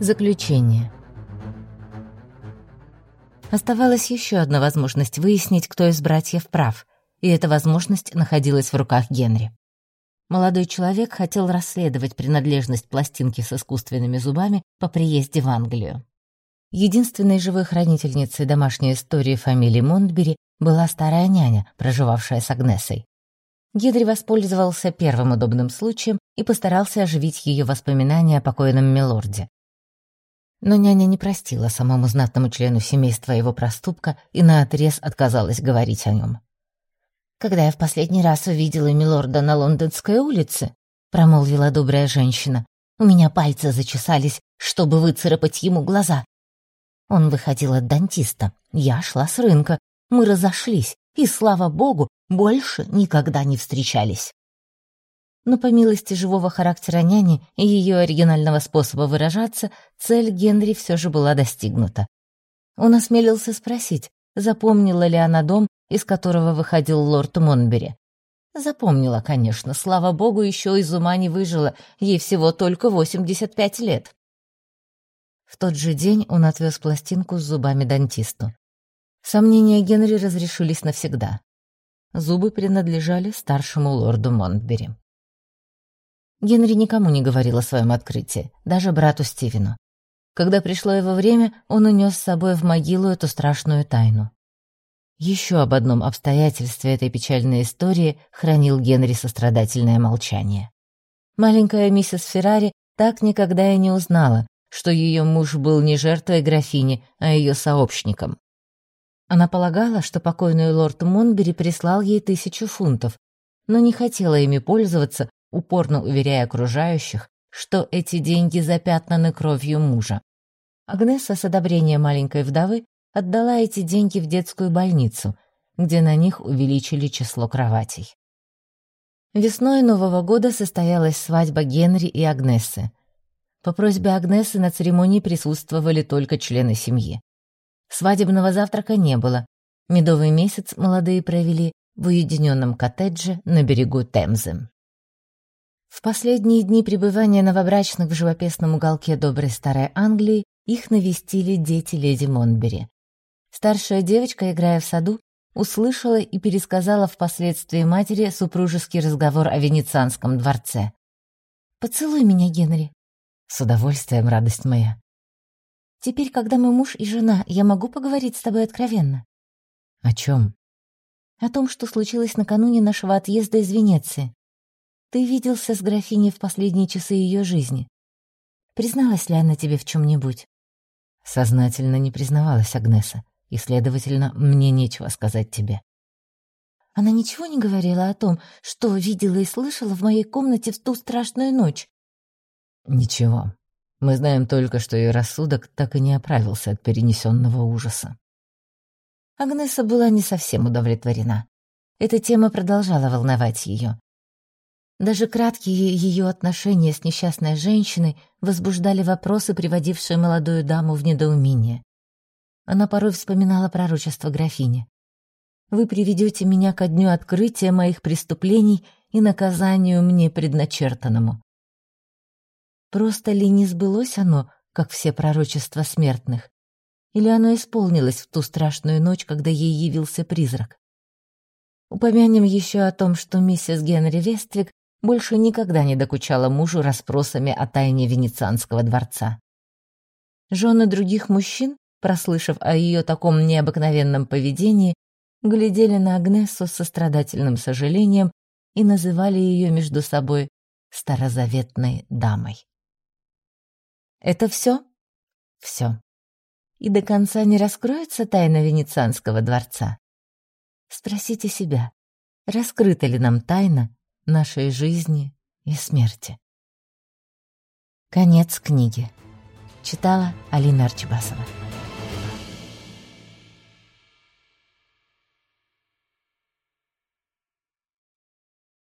Заключение. Оставалась еще одна возможность выяснить, кто из братьев прав, и эта возможность находилась в руках Генри. Молодой человек хотел расследовать принадлежность пластинки с искусственными зубами по приезде в Англию. Единственной живой хранительницей домашней истории фамилии Монтбери была старая няня, проживавшая с Агнесой. Генри воспользовался первым удобным случаем и постарался оживить ее воспоминания о покойном милорде. Но няня не простила самому знатному члену семейства его проступка и наотрез отказалась говорить о нем. «Когда я в последний раз увидела милорда на Лондонской улице», — промолвила добрая женщина, «у меня пальцы зачесались, чтобы выцарапать ему глаза. Он выходил от дантиста, я шла с рынка, мы разошлись, и, слава богу, больше никогда не встречались» но по милости живого характера няни и ее оригинального способа выражаться, цель Генри все же была достигнута. Он осмелился спросить, запомнила ли она дом, из которого выходил лорд Монбери. Запомнила, конечно, слава богу, еще из ума не выжила, ей всего только 85 лет. В тот же день он отвез пластинку с зубами дантисту. Сомнения Генри разрешились навсегда. Зубы принадлежали старшему лорду Монтбери. Генри никому не говорил о своем открытии, даже брату Стивену. Когда пришло его время, он унес с собой в могилу эту страшную тайну. Еще об одном обстоятельстве этой печальной истории хранил Генри сострадательное молчание. Маленькая миссис Феррари так никогда и не узнала, что ее муж был не жертвой графини, а ее сообщником. Она полагала, что покойный лорд Монбери прислал ей тысячу фунтов, но не хотела ими пользоваться, упорно уверяя окружающих, что эти деньги запятнаны кровью мужа. Агнеса с одобрения маленькой вдовы отдала эти деньги в детскую больницу, где на них увеличили число кроватей. Весной Нового года состоялась свадьба Генри и Агнессы. По просьбе Агнесы на церемонии присутствовали только члены семьи. Свадебного завтрака не было. Медовый месяц молодые провели в уединенном коттедже на берегу Темзы. В последние дни пребывания новобрачных в живописном уголке доброй старой Англии их навестили дети леди Монбери. Старшая девочка, играя в саду, услышала и пересказала впоследствии матери супружеский разговор о Венецианском дворце. «Поцелуй меня, Генри». «С удовольствием, радость моя». «Теперь, когда мы муж и жена, я могу поговорить с тобой откровенно?» «О чем?» «О том, что случилось накануне нашего отъезда из Венеции. Ты виделся с графиней в последние часы ее жизни. Призналась ли она тебе в чем-нибудь? Сознательно не признавалась Агнеса, и, следовательно, мне нечего сказать тебе. Она ничего не говорила о том, что видела и слышала в моей комнате в ту страшную ночь? Ничего. Мы знаем только, что ее рассудок так и не оправился от перенесенного ужаса. Агнеса была не совсем удовлетворена. Эта тема продолжала волновать ее. Даже краткие ее отношения с несчастной женщиной возбуждали вопросы, приводившие молодую даму в недоумение. Она порой вспоминала пророчество графини. «Вы приведете меня ко дню открытия моих преступлений и наказанию мне предначертанному». Просто ли не сбылось оно, как все пророчества смертных? Или оно исполнилось в ту страшную ночь, когда ей явился призрак? Упомянем еще о том, что миссис Генри Вествик больше никогда не докучала мужу расспросами о тайне Венецианского дворца. Жены других мужчин, прослышав о ее таком необыкновенном поведении, глядели на Агнесу с сострадательным сожалением и называли ее между собой старозаветной дамой. Это все? Все. И до конца не раскроется тайна Венецианского дворца? Спросите себя, раскрыта ли нам тайна нашей жизни и смерти. Конец книги. Читала Алина Арчибасова.